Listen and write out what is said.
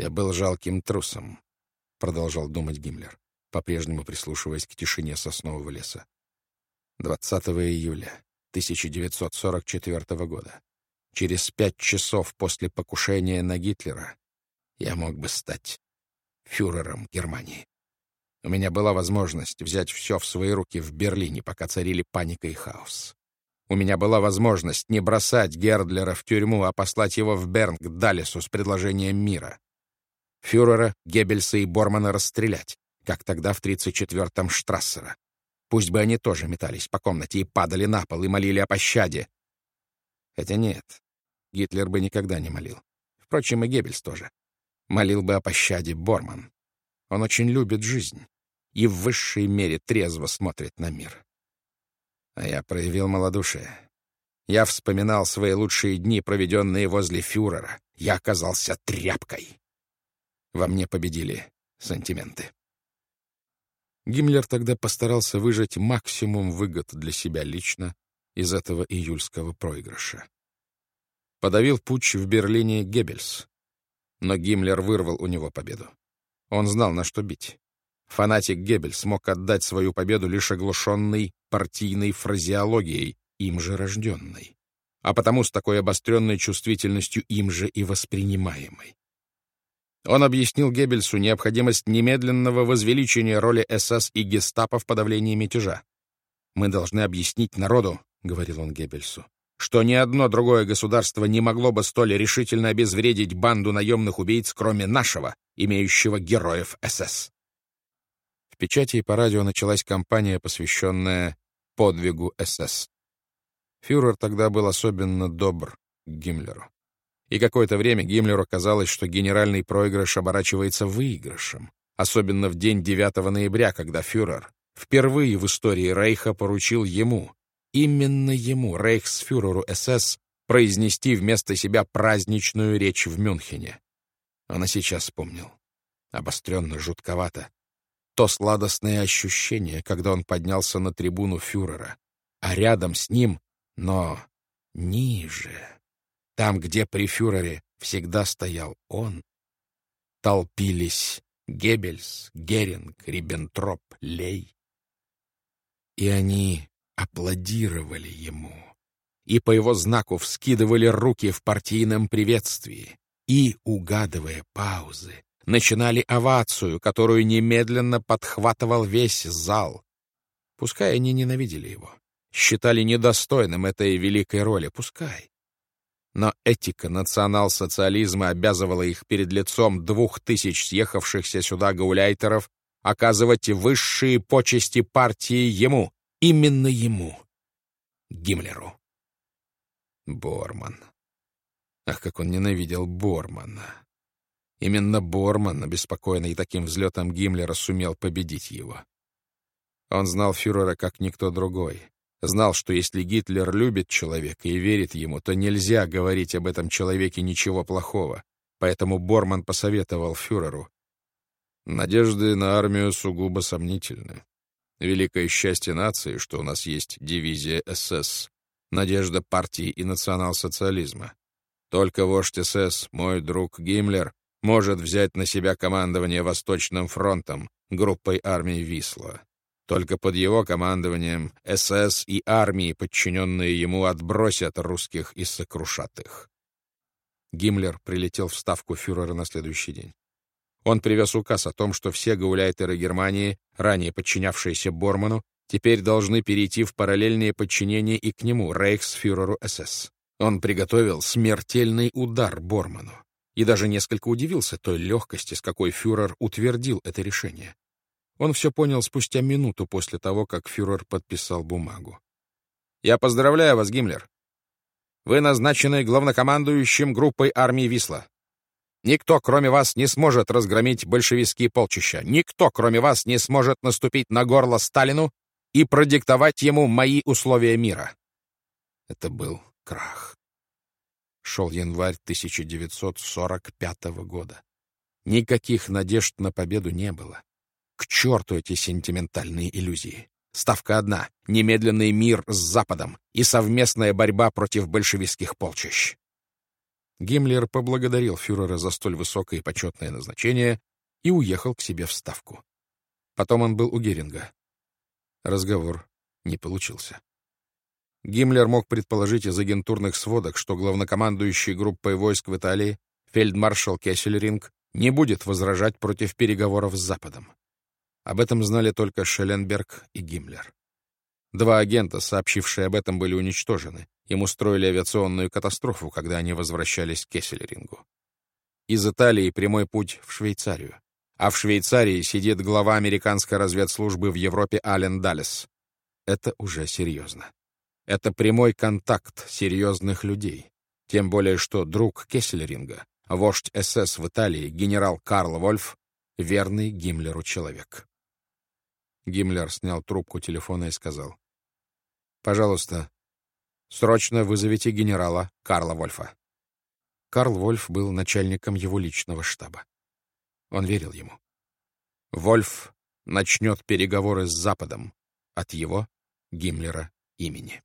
«Я был жалким трусом», — продолжал думать Гиммлер, по-прежнему прислушиваясь к тишине соснового леса. 20 июля 1944 года, через пять часов после покушения на Гитлера, я мог бы стать фюрером Германии. У меня была возможность взять все в свои руки в Берлине, пока царили паника и хаос. У меня была возможность не бросать Гердлера в тюрьму, а послать его в Берн к Даллесу с предложением мира. Фюрера, Геббельса и Бормана расстрелять, как тогда в 34-м Штрассера. Пусть бы они тоже метались по комнате и падали на пол и молили о пощаде. Хотя нет, Гитлер бы никогда не молил. Впрочем, и Геббельс тоже. Молил бы о пощаде Борман. Он очень любит жизнь и в высшей мере трезво смотрит на мир. А я проявил малодушие. Я вспоминал свои лучшие дни, проведенные возле фюрера. Я оказался тряпкой. Во мне победили сантименты. Гиммлер тогда постарался выжать максимум выгод для себя лично из этого июльского проигрыша. Подавил путч в Берлине Геббельс, но Гиммлер вырвал у него победу. Он знал, на что бить. Фанатик Геббель смог отдать свою победу лишь оглушенной партийной фразеологией, им же рожденной, а потому с такой обостренной чувствительностью им же и воспринимаемой. Он объяснил Геббельсу необходимость немедленного возвеличения роли СС и гестапо в подавлении мятежа. «Мы должны объяснить народу», — говорил он Геббельсу, что ни одно другое государство не могло бы столь решительно обезвредить банду наемных убийц, кроме нашего, имеющего героев СС. В печати и по радио началась кампания, посвященная подвигу СС. Фюрер тогда был особенно добр к Гиммлеру. И какое-то время Гиммлеру казалось, что генеральный проигрыш оборачивается выигрышем, особенно в день 9 ноября, когда фюрер впервые в истории Рейха поручил ему, именно ему, рейхсфюреру СС, произнести вместо себя праздничную речь в Мюнхене. Он и сейчас вспомнил. Обостренно, жутковато. То сладостное ощущение, когда он поднялся на трибуну фюрера, а рядом с ним, но ниже, там, где при фюрере всегда стоял он, толпились Геббельс, Геринг, Риббентроп, Лей. И они аплодировали ему, и по его знаку вскидывали руки в партийном приветствии, и, угадывая паузы, начинали овацию, которую немедленно подхватывал весь зал. Пускай они ненавидели его, считали недостойным этой великой роли, пускай. Но этика национал-социализма обязывала их перед лицом двух тысяч съехавшихся сюда гауляйтеров оказывать высшие почести партии ему, именно ему, Гиммлеру. Борман. Ах, как он ненавидел Бормана. Именно Борман, обеспокоенный таким взлетом Гиммлера, сумел победить его. Он знал фюрера как никто другой. Знал, что если Гитлер любит человека и верит ему, то нельзя говорить об этом человеке ничего плохого. Поэтому Борман посоветовал фюреру. Надежды на армию сугубо сомнительны. Великое счастье нации, что у нас есть дивизия СС, надежда партии и национал-социализма. Только вождь СС, мой друг Гиммлер, может взять на себя командование Восточным фронтом, группой армий Висла. Только под его командованием СС и армии, подчиненные ему, отбросят русских и сокрушат их. Гиммлер прилетел в ставку фюрера на следующий день. Он привез указ о том, что все гауляйтеры Германии, ранее подчинявшиеся Борману, теперь должны перейти в параллельное подчинение и к нему, рейхсфюреру СС. Он приготовил смертельный удар Борману и даже несколько удивился той легкости, с какой фюрер утвердил это решение. Он все понял спустя минуту после того, как фюрер подписал бумагу. «Я поздравляю вас, Гиммлер. Вы назначены главнокомандующим группой армии Висла. Никто, кроме вас, не сможет разгромить большевистские полчища. Никто, кроме вас, не сможет наступить на горло Сталину и продиктовать ему мои условия мира». Это был крах. Шел январь 1945 года. Никаких надежд на победу не было. К черту эти сентиментальные иллюзии. Ставка одна — немедленный мир с Западом и совместная борьба против большевистских полчищ. Гиммлер поблагодарил фюрера за столь высокое и почетное назначение и уехал к себе в Ставку. Потом он был у Геринга. Разговор не получился. Гиммлер мог предположить из агентурных сводок, что главнокомандующий группой войск в Италии, фельдмаршал Кессельринг, не будет возражать против переговоров с Западом. Об этом знали только Шелленберг и Гиммлер. Два агента, сообщившие об этом, были уничтожены. Им устроили авиационную катастрофу, когда они возвращались к Кессельрингу. Из Италии прямой путь в Швейцарию. А в Швейцарии сидит глава американской разведслужбы в Европе Ален Даллес. Это уже серьезно. Это прямой контакт серьезных людей. Тем более, что друг Кессельринга, вождь СС в Италии, генерал Карл Вольф, верный Гиммлеру человек. Гиммлер снял трубку телефона и сказал. «Пожалуйста, срочно вызовите генерала Карла Вольфа». Карл Вольф был начальником его личного штаба. Он верил ему. Вольф начнет переговоры с Западом от его, Гиммлера, имени.